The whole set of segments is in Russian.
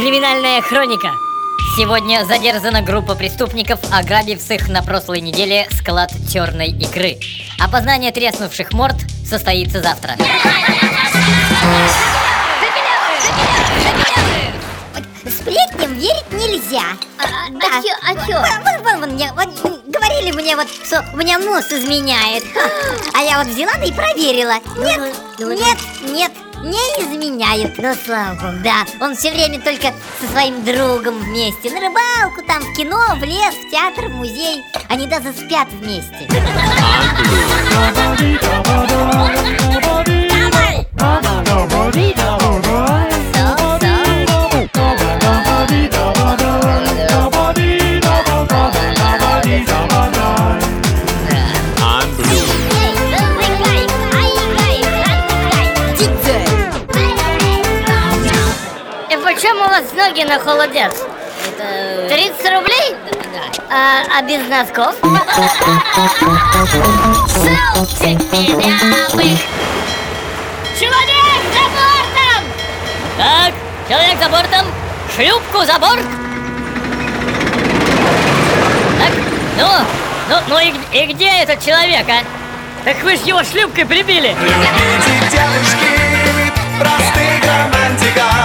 Криминальная хроника. Сегодня задержана группа преступников, ограбивших на прошлой неделе склад черной икры. Опознание треснувших морд состоится завтра. Сплетням верить нельзя. А, Да. а чё, а чё? Вон, вон, вон, мне, вот, говорили мне вот, что у меня нос изменяет. А я вот взяла да и проверила. Нет, нет, нет, не изменяет. Ну, слава богу. Да, он все время только со своим другом вместе. На рыбалку, там, в кино, в лес, в театр, в музей. Они даже спят вместе. почем у вас ноги на холодец? Это... 30 рублей? Да. А, а без носков? Человек за бортом! Так, человек за бортом, шлюпку за борт. Так, ну, ну, ну и, и где этот человек, а? Так вы ж его шлюпкой прибили. Любите девушки простых романтиков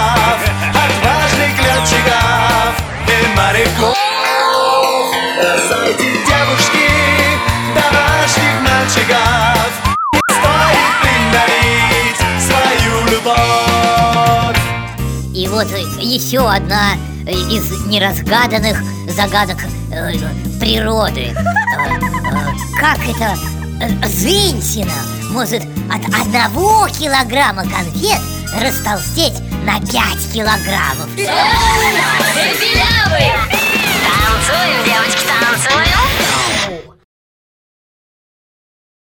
вот э, еще одна э, из неразгаданных загадок э, природы. Как это женщина может от одного килограмма конфет растолстеть на 5 килограммов? Белявый!